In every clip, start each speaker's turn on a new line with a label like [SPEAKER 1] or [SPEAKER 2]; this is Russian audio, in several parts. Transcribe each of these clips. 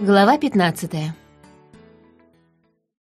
[SPEAKER 1] Глава 15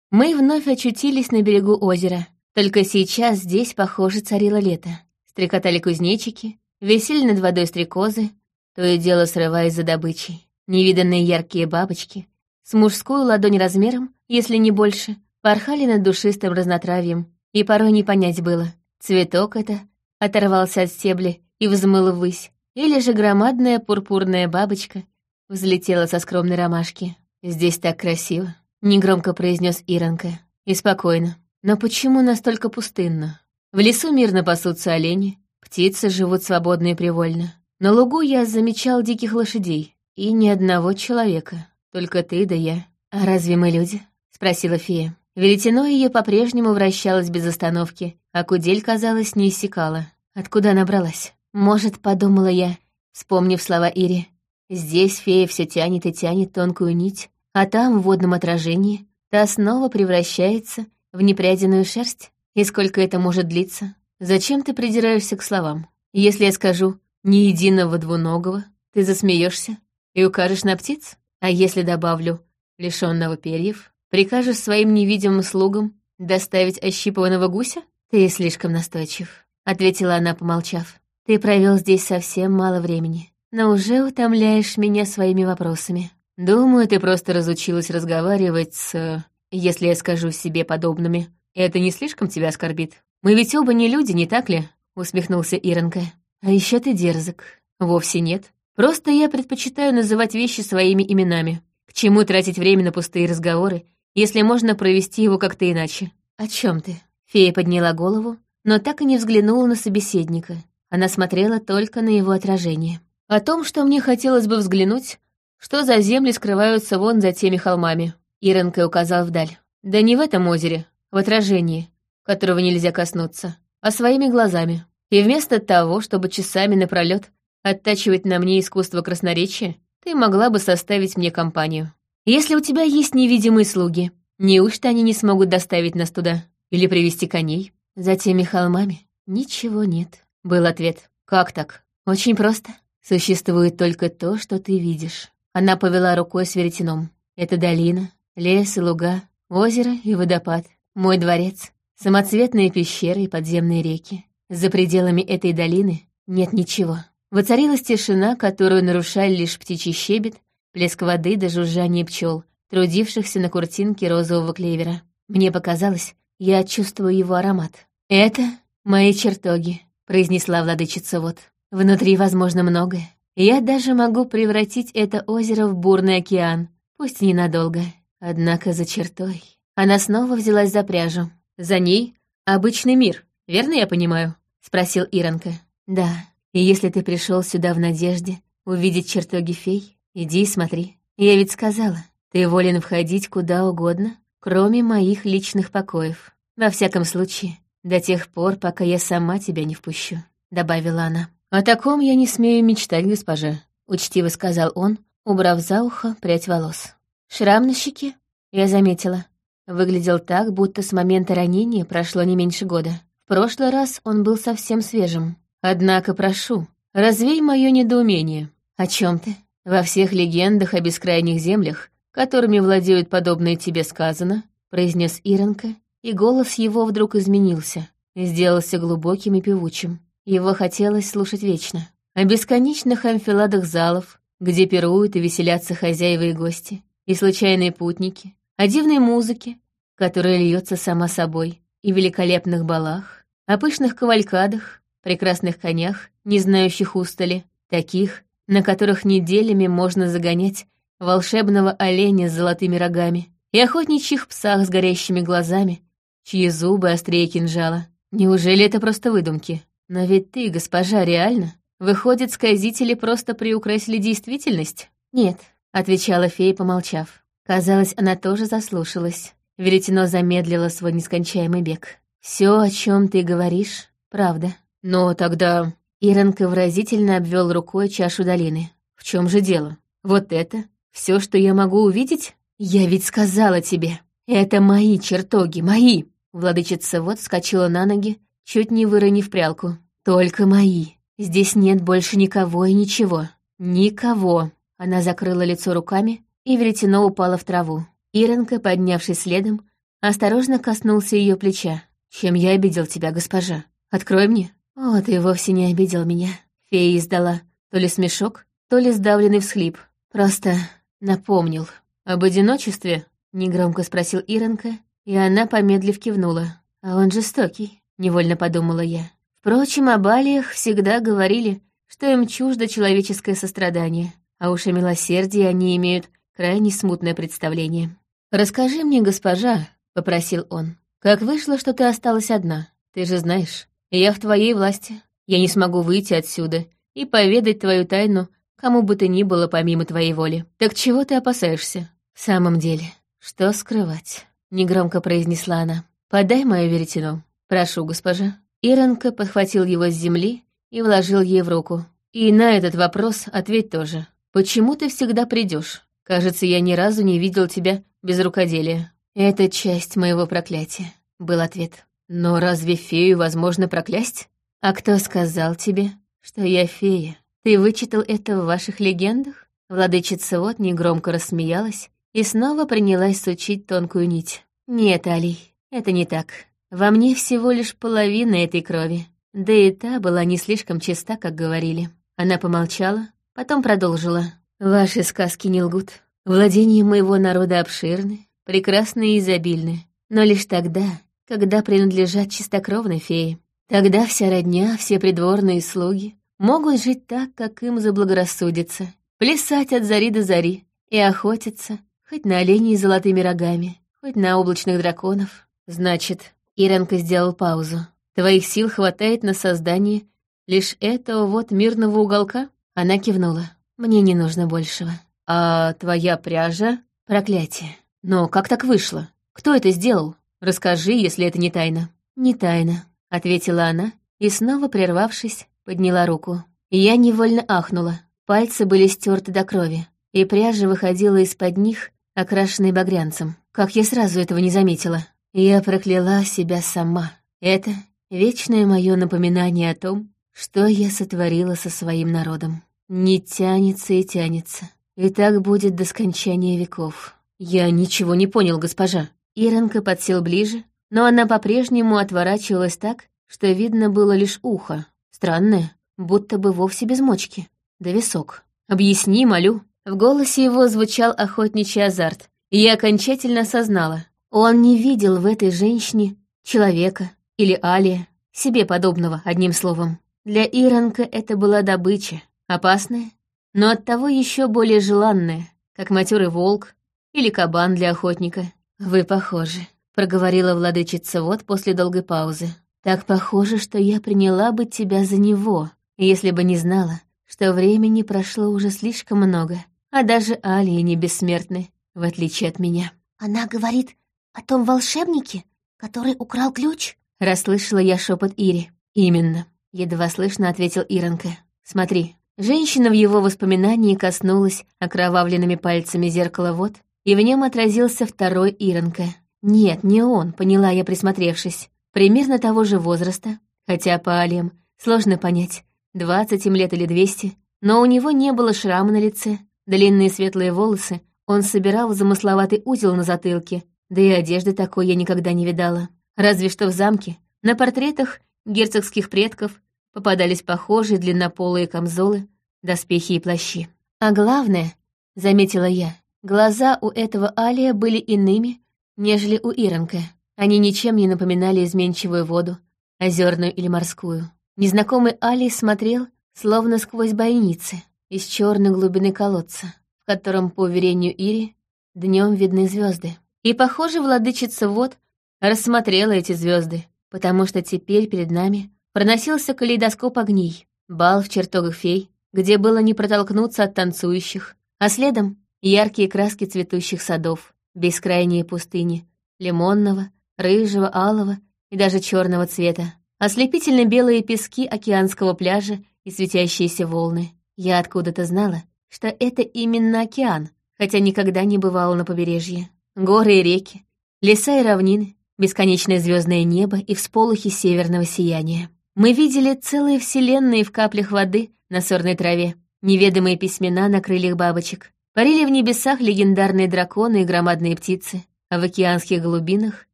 [SPEAKER 1] Мы вновь очутились на берегу озера. Только сейчас здесь, похоже, царило лето. Стрекотали кузнечики, висели над водой стрекозы, то и дело срываясь за добычей. Невиданные яркие бабочки, с мужскую ладонь размером, если не больше, порхали над душистым разнотравьем, и порой не понять было, цветок это оторвался от стебля и взмыл ввысь, или же громадная пурпурная бабочка взлетела со скромной ромашки. «Здесь так красиво», — негромко произнес Иронка. «И спокойно. Но почему настолько пустынно? В лесу мирно пасутся олени, птицы живут свободно и привольно. На лугу я замечал диких лошадей и ни одного человека. Только ты да я. А разве мы люди?» — спросила фея. Веретено ее по-прежнему вращалось без остановки, а кудель, казалось, не иссякала. Откуда набралась? Может, подумала я, вспомнив слова Ири. Здесь фея все тянет и тянет тонкую нить, а там, в водном отражении, та снова превращается в непрядиную шерсть. И сколько это может длиться? Зачем ты придираешься к словам? Если я скажу «ни единого двуногого», ты засмеешься и укажешь на птиц? А если добавлю «лишённого перьев», прикажешь своим невидимым слугам доставить ощипанного гуся? Ты слишком настойчив, — ответила она, помолчав. Ты провел здесь совсем мало времени, но уже утомляешь меня своими вопросами. Думаю, ты просто разучилась разговаривать с... Если я скажу себе подобными, это не слишком тебя оскорбит? Мы ведь оба не люди, не так ли? Усмехнулся Иронка. А еще ты дерзок. Вовсе нет. Просто я предпочитаю называть вещи своими именами. К чему тратить время на пустые разговоры, если можно провести его как-то иначе? О чем ты? Фея подняла голову, но так и не взглянула на собеседника. Она смотрела только на его отражение. О том, что мне хотелось бы взглянуть, что за земли скрываются вон за теми холмами. Иренка указал вдаль. Да не в этом озере, в отражении, которого нельзя коснуться, а своими глазами. И вместо того, чтобы часами напролёт оттачивать на мне искусство красноречия, ты могла бы составить мне компанию. Если у тебя есть невидимые слуги, неужто они не смогут доставить нас туда? Или привести коней? За теми холмами ничего нет. Был ответ. «Как так?» «Очень просто. Существует только то, что ты видишь». Она повела рукой с веретеном. «Это долина, лес и луга, озеро и водопад, мой дворец, самоцветные пещеры и подземные реки. За пределами этой долины нет ничего». Воцарилась тишина, которую нарушали лишь птичий щебет, плеск воды до жужжания пчел, трудившихся на куртинке розового клевера. Мне показалось, я чувствую его аромат. «Это мои чертоги», произнесла владычица вот. Внутри возможно многое. Я даже могу превратить это озеро в бурный океан, пусть ненадолго. Однако за чертой. Она снова взялась за пряжу. За ней обычный мир, верно я понимаю? Спросил Иронка. Да. И если ты пришел сюда в надежде увидеть чертоги фей, иди и смотри. Я ведь сказала, ты волен входить куда угодно, кроме моих личных покоев. Во всяком случае, до тех пор, пока я сама тебя не впущу», — добавила она. «О таком я не смею мечтать, госпожа», — учтиво сказал он, убрав за ухо прядь волос. Шрам на щеке, я заметила, выглядел так, будто с момента ранения прошло не меньше года. В прошлый раз он был совсем свежим. Однако, прошу, развей мое недоумение. О чем ты? Во всех легендах о бескрайних землях, которыми владеют подобные тебе сказано, произнес Иронка, и голос его вдруг изменился, сделался глубоким и певучим. Его хотелось слушать вечно. О бесконечных амфиладах залов, где пируют и веселятся хозяева и гости, и случайные путники, о дивной музыке, которая льется сама собой, и великолепных балах, о пышных кавалькадах, прекрасных конях, не знающих устали, таких, на которых неделями можно загонять волшебного оленя с золотыми рогами, и охотничьих псах с горящими глазами, чьи зубы острее кинжала. Неужели это просто выдумки? Но ведь ты, госпожа, реально? Выходит, сказители просто приукрасили действительность? Нет, отвечала фея, помолчав. Казалось, она тоже заслушалась. Веретено замедлило свой нескончаемый бег. Все, о чем ты говоришь, правда. Но тогда... Иронка выразительно обвел рукой чашу долины. В чем же дело? Вот это? Все, что я могу увидеть? Я ведь сказала тебе. Это мои чертоги, мои. Владычица вот вскочила на ноги, чуть не выронив прялку. «Только мои. Здесь нет больше никого и ничего. Никого». Она закрыла лицо руками, и веретено упало в траву. Иренка, поднявшись следом, осторожно коснулся ее плеча. «Чем я обидел тебя, госпожа? Открой мне». «О, ты вовсе не обидел меня». Фея издала то ли смешок, то ли сдавленный всхлип. Просто напомнил. «Об одиночестве?» — негромко спросил Иренка, и она, помедлив, кивнула. «А он жестокий», — невольно подумала я. Впрочем, об алиях всегда говорили, что им чуждо человеческое сострадание, а уж о милосердии они имеют крайне смутное представление. «Расскажи мне, госпожа», — попросил он, — «как вышло, что ты осталась одна? Ты же знаешь, я в твоей власти. Я не смогу выйти отсюда и поведать твою тайну кому бы то ни было помимо твоей воли. Так чего ты опасаешься? В самом деле, что скрывать?» — негромко произнесла она. «Подай мое веретено. Прошу, госпожа». Иронка подхватил его с земли и вложил ей в руку. «И на этот вопрос ответь тоже. Почему ты всегда придешь? Кажется, я ни разу не видел тебя без рукоделия». «Это часть моего проклятия», — был ответ. «Но разве фею возможно проклясть? А кто сказал тебе, что я фея? Ты вычитал это в ваших легендах?» Владычица вот негромко рассмеялась и снова принялась сучить тонкую нить. «Нет, Алий, это не так. Во мне всего лишь половина этой крови. Да и та была не слишком чиста, как говорили». Она помолчала, потом продолжила. «Ваши сказки не лгут. Владения моего народа обширны, прекрасны и изобильны, но лишь тогда, когда принадлежат чистокровной фее. Тогда вся родня, все придворные слуги могут жить так, как им заблагорассудится, плясать от зари до зари и охотиться, хоть на оленей с золотыми рогами, хоть на облачных драконов. Значит, Иренка сделал паузу. Твоих сил хватает на создание лишь этого вот мирного уголка? Она кивнула. Мне не нужно большего. А твоя пряжа — проклятие. Но как так вышло? Кто это сделал? Расскажи, если это не тайна. Не тайна, ответила она и снова прервавшись, подняла руку. Я невольно ахнула. Пальцы были стерты до крови, и пряжа выходила из-под них, окрашенной багрянцем. Как я сразу этого не заметила. Я прокляла себя сама. Это вечное мое напоминание о том, что я сотворила со своим народом. Не тянется и тянется. И так будет до скончания веков. Я ничего не понял, госпожа. Иронка подсел ближе, но она по-прежнему отворачивалась так, что видно было лишь ухо. Странное, будто бы вовсе без мочки. Да висок. «Объясни, молю». В голосе его звучал охотничий азарт, я окончательно осознала. Он не видел в этой женщине человека или алия, себе подобного, одним словом. Для Иронка это была добыча, опасная, но оттого еще более желанная, как матерый волк или кабан для охотника. «Вы похожи», — проговорила владычица вот после долгой паузы. Так похоже, что я приняла бы тебя за него, если бы не знала, что времени прошло уже слишком много, а даже Алии не бессмертны, в отличие от меня.
[SPEAKER 2] Она говорит о том волшебнике, который украл ключ?
[SPEAKER 1] Расслышала я шепот Ири. Именно, едва слышно ответил Иронка. Смотри, женщина в его воспоминании коснулась окровавленными пальцами зеркала вот, и в нем отразился второй Иронка. Нет, не он, поняла я, присмотревшись примерно того же возраста, хотя по алиям сложно понять, двадцать им лет или двести, но у него не было шрама на лице, длинные светлые волосы, он собирал замысловатый узел на затылке, да и одежды такой я никогда не видала. Разве что в замке, на портретах герцогских предков попадались похожие длиннополые камзолы, доспехи и плащи. А главное, заметила я, глаза у этого Алия были иными, нежели у Иронка. Они ничем не напоминали изменчивую воду, озерную или морскую. Незнакомый Али смотрел, словно сквозь бойницы, из черной глубины колодца, в котором, по уверению Ири, днем видны звезды. И, похоже, владычица вод рассмотрела эти звезды, потому что теперь перед нами проносился калейдоскоп огней, бал в чертогах фей, где было не протолкнуться от танцующих, а следом яркие краски цветущих садов, бескрайние пустыни, лимонного, рыжего, алого и даже черного цвета, ослепительно белые пески океанского пляжа и светящиеся волны. Я откуда-то знала, что это именно океан, хотя никогда не бывала на побережье. Горы и реки, леса и равнины, бесконечное звездное небо и всполохи северного сияния. Мы видели целые вселенные в каплях воды на сорной траве, неведомые письмена на крыльях бабочек, Парили в небесах легендарные драконы и громадные птицы, а в океанских глубинах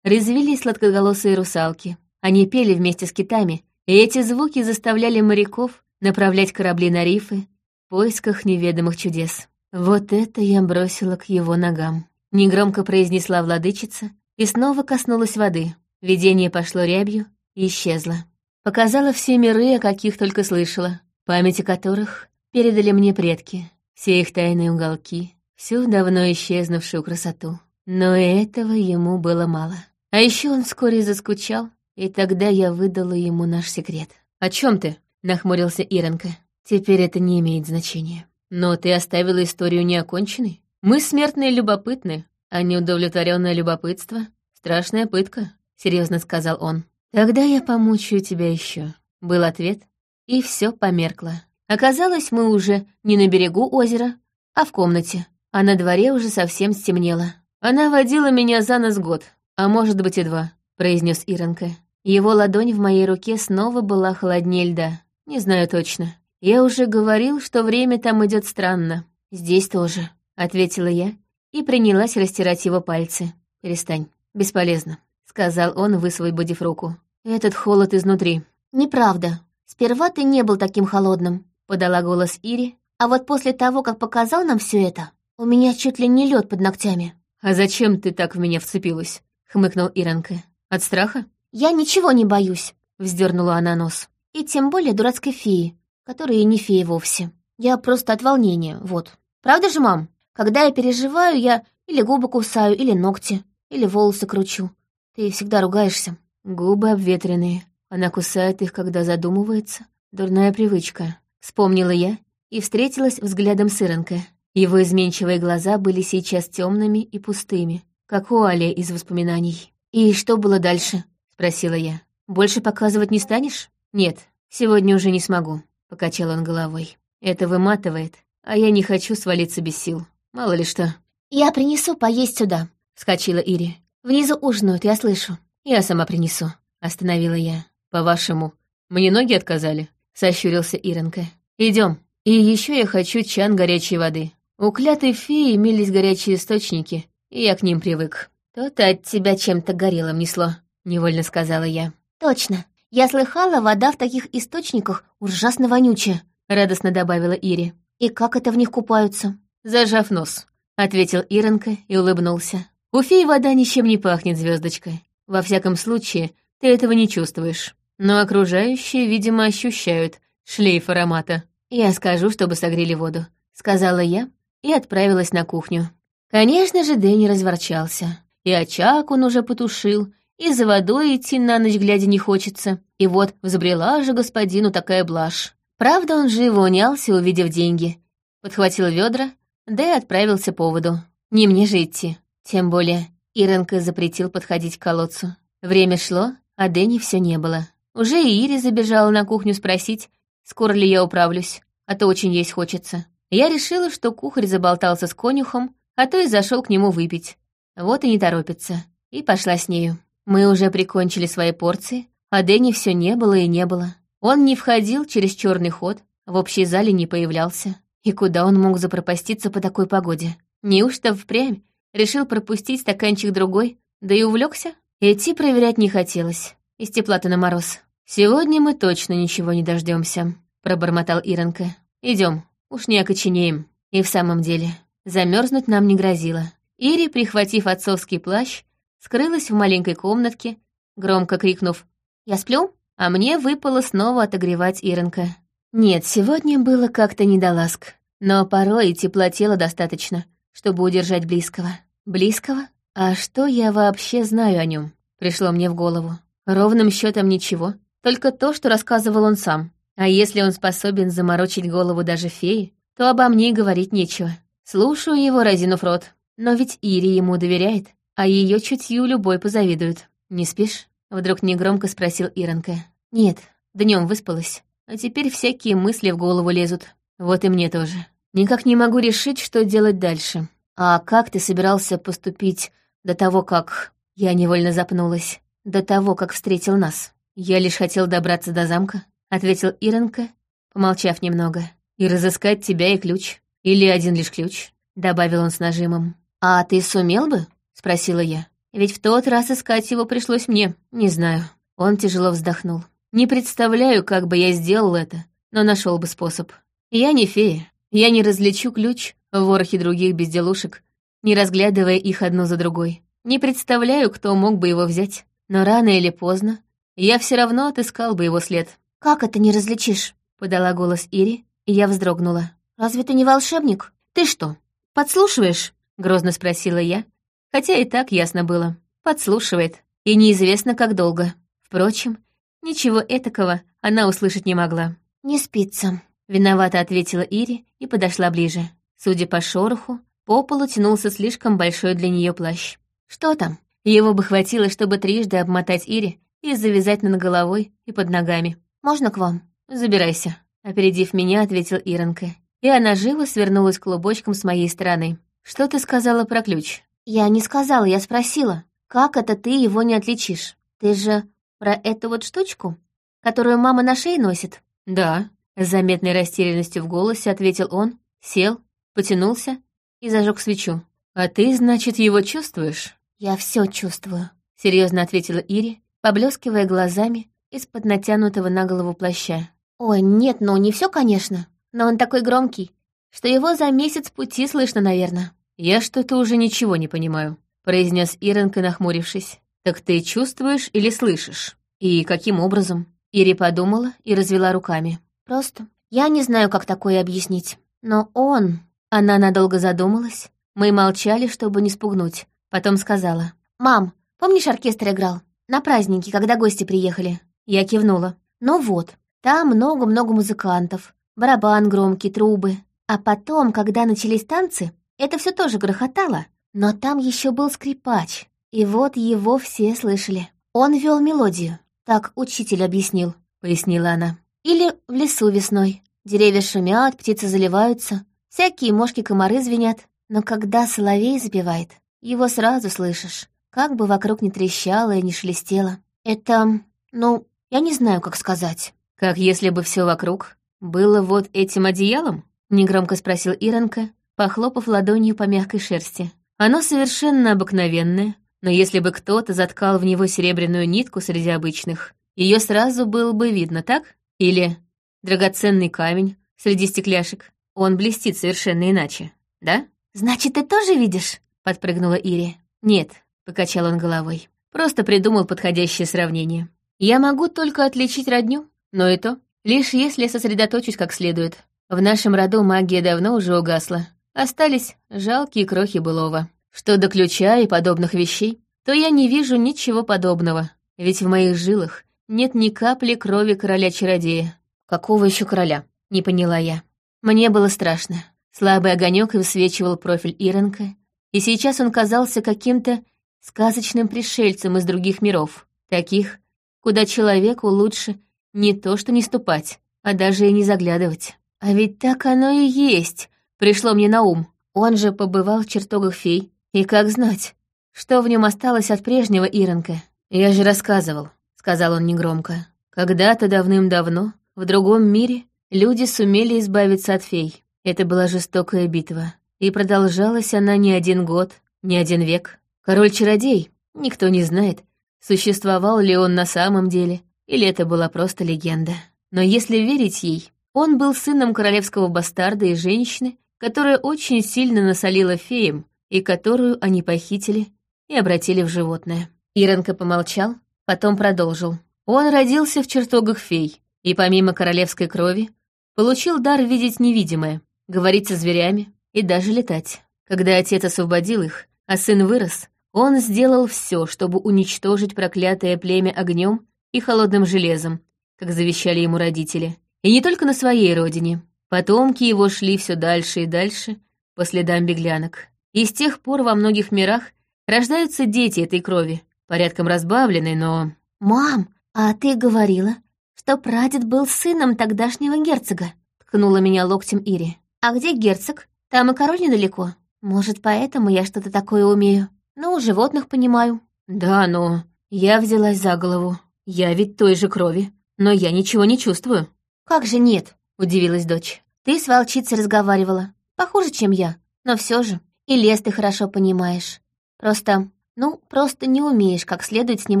[SPEAKER 1] резвились сладкоголосые русалки. Они пели вместе с китами, и эти звуки заставляли моряков направлять корабли на рифы в поисках неведомых чудес. Вот это я бросила к его ногам. Негромко произнесла владычица и снова коснулась воды. Видение пошло рябью и исчезло. Показала все миры, о каких только слышала, памяти которых передали мне предки, все их тайные уголки, всю давно исчезнувшую красоту. Но этого ему было мало. А еще он вскоре заскучал, и тогда я выдала ему наш секрет. «О чем ты?» — нахмурился Иронка. «Теперь это не имеет значения. Но ты оставила историю неоконченной. Мы смертные любопытны, а неудовлетворенное любопытство — страшная пытка», — серьезно сказал он. «Тогда я помучаю тебя еще», — был ответ, и все померкло. Оказалось, мы уже не на берегу озера, а в комнате, а на дворе уже совсем стемнело. Она водила меня за нос год, а может быть и два, произнес Иронка. Его ладонь в моей руке снова была холоднее льда. Не знаю точно. Я уже говорил, что время там идет странно. Здесь тоже, ответила я и принялась растирать его пальцы. Перестань, бесполезно, сказал он, высвободив руку. Этот холод изнутри.
[SPEAKER 2] Неправда. Сперва ты не был таким холодным, подала голос Ири, а вот после того, как показал нам все это, у меня чуть ли не лед под ногтями.
[SPEAKER 1] «А зачем ты так в меня вцепилась?» — хмыкнул Иронка. «От страха?»
[SPEAKER 2] «Я ничего не боюсь», — вздернула она нос. «И тем более дурацкой феи, которая не фея вовсе. Я просто от волнения, вот. Правда же, мам? Когда я переживаю, я или губы кусаю, или ногти, или волосы кручу. Ты всегда ругаешься».
[SPEAKER 1] Губы обветренные. Она кусает их, когда задумывается. Дурная привычка. Вспомнила я и встретилась взглядом с Иронкой. Его изменчивые глаза были сейчас темными и пустыми, как у Али из воспоминаний. «И что было дальше?» — спросила я. «Больше показывать не станешь?» «Нет, сегодня уже не смогу», — покачал он головой. «Это выматывает, а я не хочу свалиться без сил. Мало ли что».
[SPEAKER 2] «Я принесу поесть сюда», —
[SPEAKER 1] вскочила Ири.
[SPEAKER 2] «Внизу ужинают, я слышу».
[SPEAKER 1] «Я сама принесу», — остановила я. «По-вашему, мне ноги отказали?» — сощурился Иронка. Идем. И еще я хочу чан горячей воды. У клятой феи имелись горячие источники, и я к ним привык. «То-то от тебя чем-то горелым несло», — невольно сказала я.
[SPEAKER 2] «Точно. Я слыхала, вода в таких источниках ужасно вонючая», — радостно добавила Ири. «И как это в них купаются?»
[SPEAKER 1] «Зажав нос», — ответил Иронка и улыбнулся. «У феи вода ничем не пахнет звездочкой. Во всяком случае, ты этого не чувствуешь. Но окружающие, видимо, ощущают шлейф аромата. Я скажу, чтобы согрели воду», — сказала я и отправилась на кухню. Конечно же, Дэнни разворчался. И очаг он уже потушил, и за водой идти на ночь глядя не хочется. И вот взбрела же господину такая блажь. Правда, он живо унялся, увидев деньги. Подхватил ведра, да и отправился по воду. Не мне же идти. Тем более, Иренка запретил подходить к колодцу. Время шло, а Дэнни все не было. Уже и Ири забежала на кухню спросить, скоро ли я управлюсь, а то очень есть хочется. Я решила, что кухарь заболтался с конюхом, а то и зашел к нему выпить. Вот и не торопится. И пошла с нею. Мы уже прикончили свои порции, а Дэнни все не было и не было. Он не входил через черный ход, в общей зале не появлялся. И куда он мог запропаститься по такой погоде? Неужто впрямь решил пропустить стаканчик другой, да и увлекся? Идти проверять не хотелось. Из тепла-то на мороз. Сегодня мы точно ничего не дождемся, пробормотал Иронка. Идем, Уж не окоченеем. И в самом деле, замерзнуть нам не грозило. Ири, прихватив отцовский плащ, скрылась в маленькой комнатке, громко крикнув «Я сплю?», а мне выпало снова отогревать Иронка. Нет, сегодня было как-то не до ласк, но порой и тепла тела достаточно, чтобы удержать близкого. Близкого? А что я вообще знаю о нем? Пришло мне в голову. Ровным счетом ничего, только то, что рассказывал он сам. А если он способен заморочить голову даже феи, то обо мне говорить нечего. Слушаю его, разинув рот. Но ведь Ири ему доверяет, а ее чутью любой позавидует. «Не спишь?» — вдруг негромко спросил Иронка. «Нет, днем выспалась. А теперь всякие мысли в голову лезут. Вот и мне тоже. Никак не могу решить, что делать дальше. А как ты собирался поступить до того, как...» Я невольно запнулась. «До того, как встретил нас. Я лишь хотел добраться до замка. — ответил Иронка, помолчав немного. «И разыскать тебя и ключ. Или один лишь ключ. добавил он с нажимом. «А ты сумел бы?» — спросила я. «Ведь в тот раз искать его пришлось мне. Не знаю». Он тяжело вздохнул. «Не представляю, как бы я сделал это, но нашел бы способ. Я не фея. Я не различу ключ в ворохе других безделушек, не разглядывая их одну за другой. Не представляю, кто мог бы его взять. Но рано или поздно я все равно отыскал бы его след».
[SPEAKER 2] «Как это не различишь?»
[SPEAKER 1] — подала голос Ири, и я вздрогнула.
[SPEAKER 2] «Разве ты не волшебник?»
[SPEAKER 1] «Ты что, подслушиваешь?» — грозно спросила я, хотя и так ясно было. Подслушивает, и неизвестно, как долго. Впрочем, ничего этакого она услышать не могла.
[SPEAKER 2] «Не спится», —
[SPEAKER 1] виновато ответила Ири и подошла ближе. Судя по шороху, по полу тянулся слишком большой для нее плащ. Что там? Его бы хватило, чтобы трижды обмотать Ири и завязать над головой и под ногами.
[SPEAKER 2] «Можно к вам?»
[SPEAKER 1] «Забирайся», — опередив меня, ответил Иронка. И она живо свернулась клубочком с моей стороны. «Что ты сказала про ключ?»
[SPEAKER 2] «Я не сказала, я спросила. Как это ты его не отличишь? Ты же про эту вот штучку, которую мама на шее носит?»
[SPEAKER 1] «Да», — с заметной растерянностью в голосе ответил он, сел, потянулся и зажег свечу. «А ты, значит, его чувствуешь?»
[SPEAKER 2] «Я все чувствую», —
[SPEAKER 1] серьезно ответила Ири, поблескивая глазами из-под натянутого на голову плаща.
[SPEAKER 2] «Ой, нет, ну не все, конечно, но он такой громкий, что его за месяц пути слышно, наверное».
[SPEAKER 1] «Я что-то уже ничего не понимаю», — произнес Иренка, нахмурившись. «Так ты чувствуешь или слышишь? И каким образом?» Ири подумала и развела руками.
[SPEAKER 2] «Просто я не знаю, как такое объяснить. Но он...»
[SPEAKER 1] Она надолго задумалась. Мы молчали, чтобы не спугнуть. Потом сказала.
[SPEAKER 2] «Мам, помнишь, оркестр играл? На празднике, когда гости приехали?»
[SPEAKER 1] Я кивнула.
[SPEAKER 2] «Ну вот, там много-много музыкантов. Барабан громкий, трубы. А потом, когда начались танцы, это все тоже грохотало. Но там еще был скрипач. И вот его все слышали. Он вел мелодию. Так учитель объяснил», — пояснила она. «Или в лесу весной. Деревья шумят, птицы заливаются. Всякие мошки-комары звенят. Но когда соловей запевает, его сразу слышишь. Как бы вокруг не трещало и не шелестело. Это, ну, я не знаю, как сказать.
[SPEAKER 1] Как если бы все вокруг было вот этим одеялом? Негромко спросил Иронка, похлопав ладонью по мягкой шерсти. Оно совершенно обыкновенное, но если бы кто-то заткал в него серебряную нитку среди обычных, ее сразу было бы видно, так? Или драгоценный камень среди стекляшек. Он блестит совершенно иначе, да?
[SPEAKER 2] «Значит, ты тоже видишь?»
[SPEAKER 1] — подпрыгнула Ири. «Нет», — покачал он головой. «Просто придумал подходящее сравнение. Я могу только отличить родню, но и то, лишь если сосредоточусь как следует. В нашем роду магия давно уже угасла. Остались жалкие крохи былого. Что до ключа и подобных вещей, то я не вижу ничего подобного, ведь в моих жилах нет ни капли крови короля-чародея. Какого еще короля? Не поняла я. Мне было страшно. Слабый огонек высвечивал профиль Иронка, и сейчас он казался каким-то сказочным пришельцем из других миров, таких, куда человеку лучше не то что не ступать, а даже и не заглядывать. А ведь так оно и есть, пришло мне на ум. Он же побывал в чертогах фей, и как знать, что в нем осталось от прежнего Иронка. «Я же рассказывал», — сказал он негромко. «Когда-то давным-давно, в другом мире, люди сумели избавиться от фей. Это была жестокая битва. И продолжалась она не один год, не один век. Король-чародей, никто не знает, существовал ли он на самом деле, или это была просто легенда. Но если верить ей, он был сыном королевского бастарда и женщины, которая очень сильно насолила феям, и которую они похитили и обратили в животное. Иронка помолчал, потом продолжил. Он родился в чертогах фей, и помимо королевской крови, получил дар видеть невидимое говорить со зверями и даже летать. Когда отец освободил их, а сын вырос, он сделал все, чтобы уничтожить проклятое племя огнем и холодным железом, как завещали ему родители. И не только на своей родине. Потомки его шли все дальше и дальше по следам беглянок. И с тех пор во многих мирах рождаются дети этой крови, порядком разбавленной, но...
[SPEAKER 2] «Мам, а ты говорила, что прадед был сыном тогдашнего герцога», — ткнула меня локтем Ири. А где герцог? Там и король недалеко. Может, поэтому я что-то такое умею. Ну, животных понимаю.
[SPEAKER 1] Да, но я взялась за голову. Я ведь той же крови, но я ничего не чувствую.
[SPEAKER 2] Как же нет?
[SPEAKER 1] Удивилась дочь.
[SPEAKER 2] Ты с волчицей разговаривала. Похоже, чем я. Но все же, и лес ты хорошо понимаешь. Просто, ну, просто не умеешь как следует с ним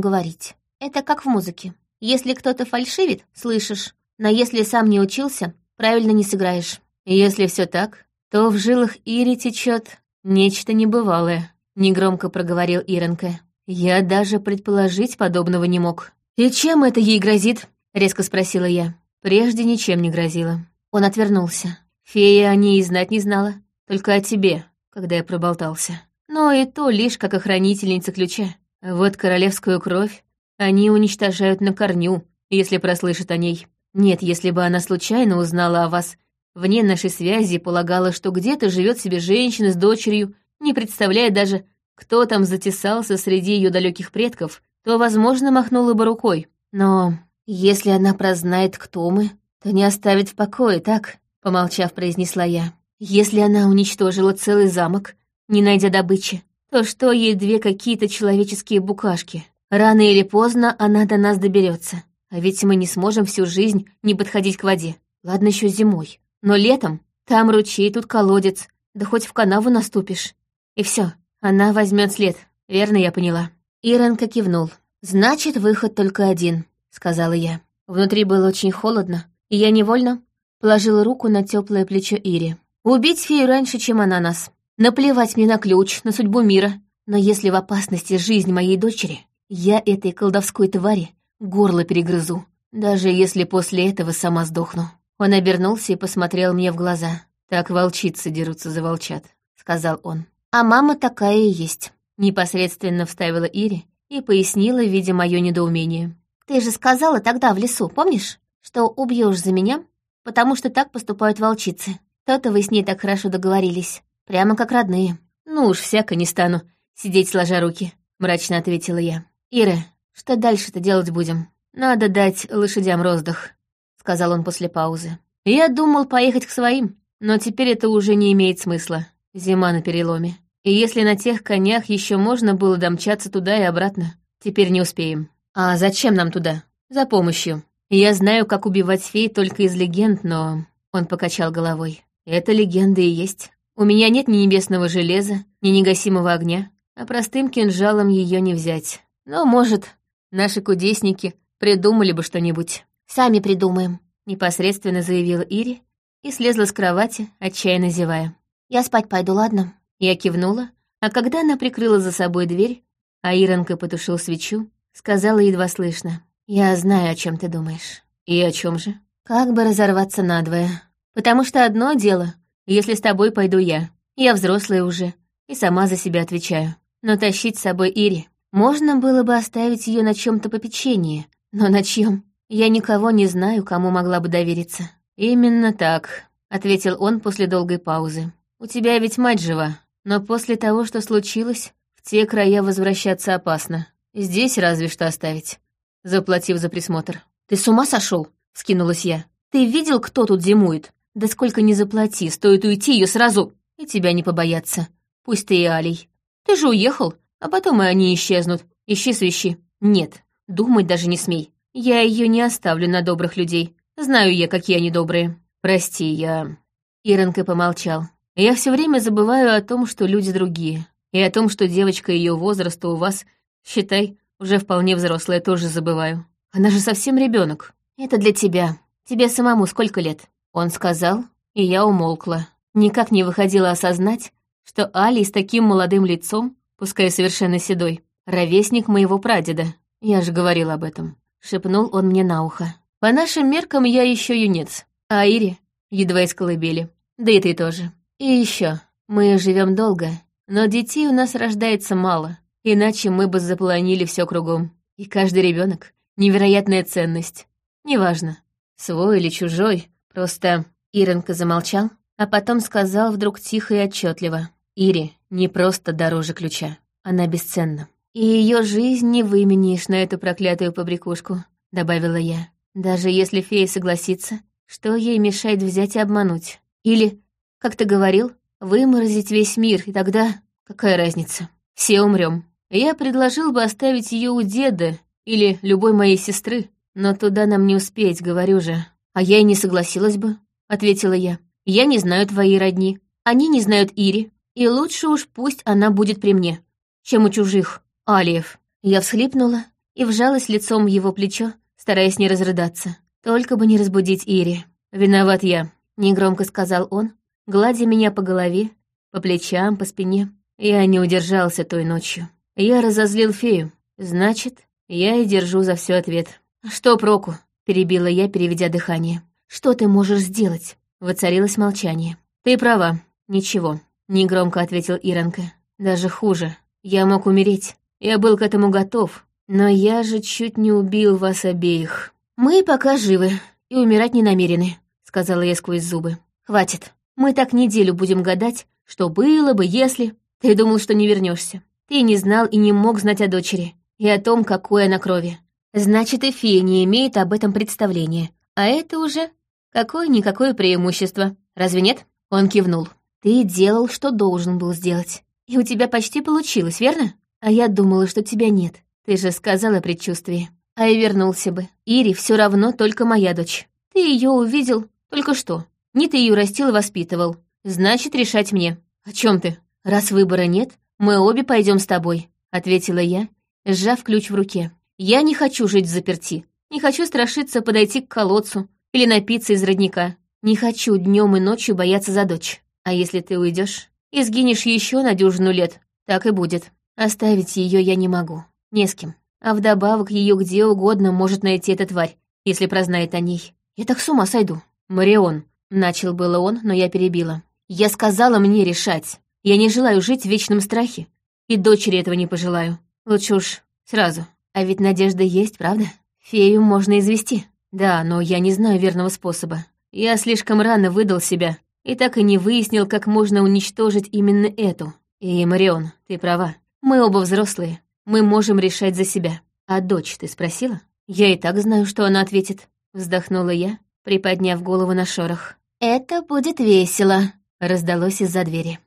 [SPEAKER 2] говорить. Это как в музыке. Если кто-то фальшивит, слышишь, но если сам не учился, правильно не сыграешь.
[SPEAKER 1] Если все так, то в жилах Ири течет нечто небывалое, негромко проговорил Иренка. Я даже предположить подобного не мог. И чем это ей грозит? резко спросила я. Прежде ничем не грозило.
[SPEAKER 2] Он отвернулся.
[SPEAKER 1] Фея о ней и знать не знала, только о тебе, когда я проболтался. Но и то лишь как охранительница ключа. Вот королевскую кровь они уничтожают на корню, если прослышат о ней. Нет, если бы она случайно узнала о вас, вне нашей связи полагала, что где-то живет себе женщина с дочерью, не представляя даже, кто там затесался среди ее далеких предков, то, возможно, махнула бы рукой. Но если она прознает, кто мы, то не оставит в покое, так? Помолчав, произнесла я. Если она уничтожила целый замок, не найдя добычи, то что ей две какие-то человеческие букашки? Рано или поздно она до нас доберется. А ведь мы не сможем всю жизнь не подходить к воде. Ладно еще зимой. Но летом там ручей, тут колодец. Да хоть в канаву наступишь. И все, она возьмет след. Верно я поняла. Иронка кивнул. «Значит, выход только один», — сказала я. Внутри было очень холодно, и я невольно положила руку на теплое плечо Ири. «Убить фею раньше, чем она нас. Наплевать мне на ключ, на судьбу мира. Но если в опасности жизнь моей дочери, я этой колдовской твари горло перегрызу, даже если после этого сама сдохну. Он обернулся и посмотрел мне в глаза. «Так волчицы дерутся за волчат», — сказал он.
[SPEAKER 2] «А мама такая и есть», —
[SPEAKER 1] непосредственно вставила Ири и пояснила, видя мое недоумение.
[SPEAKER 2] «Ты же сказала тогда в лесу, помнишь, что убьешь за меня, потому что так поступают волчицы. То-то вы с ней так хорошо договорились, прямо как родные».
[SPEAKER 1] «Ну уж всяко не стану сидеть сложа руки», — мрачно ответила я. «Ира, что дальше-то делать будем? Надо дать лошадям роздых», — сказал он после паузы. «Я думал поехать к своим, но теперь это уже не имеет смысла. Зима на переломе. И если на тех конях еще можно было домчаться туда и обратно, теперь не успеем. А зачем нам туда? За помощью. Я знаю, как убивать фей только из легенд, но...» Он покачал головой. «Это легенда и есть. У меня нет ни небесного железа, ни негасимого огня, а простым кинжалом ее не взять. Но, может, Наши кудесники придумали бы что-нибудь.
[SPEAKER 2] Сами придумаем,
[SPEAKER 1] непосредственно заявила Ири и слезла с кровати, отчаянно зевая.
[SPEAKER 2] Я спать пойду, ладно?
[SPEAKER 1] Я кивнула, а когда она прикрыла за собой дверь, а Иронка потушил свечу, сказала едва слышно. «Я знаю, о чем ты думаешь». «И о чем же?» «Как бы разорваться надвое. Потому что одно дело, если с тобой пойду я. Я взрослая уже и сама за себя отвечаю. Но тащить с собой Ири можно было бы оставить ее на чем-то попечении, но на чем? Я никого не знаю, кому могла бы довериться. Именно так, ответил он после долгой паузы. У тебя ведь мать жива, но после того, что случилось, в те края возвращаться опасно. Здесь разве что оставить, заплатив за присмотр. Ты с ума сошел? скинулась я. Ты видел, кто тут зимует? Да сколько не заплати, стоит уйти ее сразу. И тебя не побояться. Пусть ты и Алей. Ты же уехал, а потом и они исчезнут. Ищи свищи. Нет, думать даже не смей. Я ее не оставлю на добрых людей. Знаю я, какие они добрые. Прости, я...» Иронка помолчал. «Я все время забываю о том, что люди другие. И о том, что девочка ее возраста у вас, считай, уже вполне взрослая, тоже забываю. Она же совсем ребенок. Это для тебя. Тебе самому сколько лет?» Он сказал, и я умолкла. Никак не выходила осознать, что Али с таким молодым лицом пускай совершенно седой, ровесник моего прадеда. Я же говорил об этом. Шепнул он мне на ухо. По нашим меркам я еще юнец, а Ири едва из колыбели. Да и ты тоже. И еще, мы живем долго, но детей у нас рождается мало, иначе мы бы запланили все кругом. И каждый ребенок невероятная ценность. Неважно, свой или чужой, просто... Иренка замолчал, а потом сказал вдруг тихо и отчетливо. Ири не просто дороже ключа, она бесценна. И ее жизнь не выменишь на эту проклятую побрякушку, добавила я. Даже если фея согласится, что ей мешает взять и обмануть? Или, как ты говорил, выморозить весь мир, и тогда какая разница? Все умрем. Я предложил бы оставить ее у деда или любой моей сестры, но туда нам не успеть, говорю же. А я и не согласилась бы, ответила я. Я не знаю твоей родни, они не знают Ири, И лучше уж пусть она будет при мне, чем у чужих, алиев. Я всхлипнула и вжалась лицом в его плечо, стараясь не разрыдаться. Только бы не разбудить Ири. «Виноват я», — негромко сказал он, гладя меня по голове, по плечам, по спине. Я не удержался той ночью. Я разозлил фею. Значит, я и держу за все ответ. «Что проку?» — перебила я, переведя дыхание. «Что ты можешь сделать?» Воцарилось молчание. «Ты права. Ничего», — негромко ответил Иранка. «Даже хуже. Я мог умереть. Я был к этому готов. Но я же чуть не убил вас обеих. Мы пока живы и умирать не намерены», — сказала я сквозь зубы. «Хватит. Мы так неделю будем гадать, что было бы, если... Ты думал, что не вернешься. Ты не знал и не мог знать о дочери. И о том, какой она крови. Значит, и фея не имеет об этом представления. А это уже какое-никакое преимущество. Разве нет? Он кивнул. Ты делал, что должен был сделать. И у тебя почти получилось, верно? А я думала, что тебя нет. Ты же сказала предчувствие. А я вернулся бы. Ири все равно только моя дочь. Ты ее увидел только что. Не ты ее растил и воспитывал. Значит, решать мне. О чем ты? Раз выбора нет, мы обе пойдем с тобой, ответила я, сжав ключ в руке. Я не хочу жить в заперти. Не хочу страшиться подойти к колодцу или напиться из родника. Не хочу днем и ночью бояться за дочь. А если ты уйдешь и сгинешь еще на дюжину лет, так и будет. Оставить ее я не могу. Не с кем. А вдобавок ее где угодно может найти эта тварь, если прознает о ней. Я так с ума сойду. Марион. Начал было он, но я перебила. Я сказала мне решать. Я не желаю жить в вечном страхе. И дочери этого не пожелаю. Лучше уж сразу. А ведь надежда есть, правда? Фею можно извести. Да, но я не знаю верного способа. Я слишком рано выдал себя и так и не выяснил, как можно уничтожить именно эту. И, Марион, ты права. Мы оба взрослые. Мы можем решать за себя. А дочь ты спросила? Я и так знаю, что она ответит. Вздохнула я, приподняв голову на шорох. «Это будет весело», — раздалось из-за двери.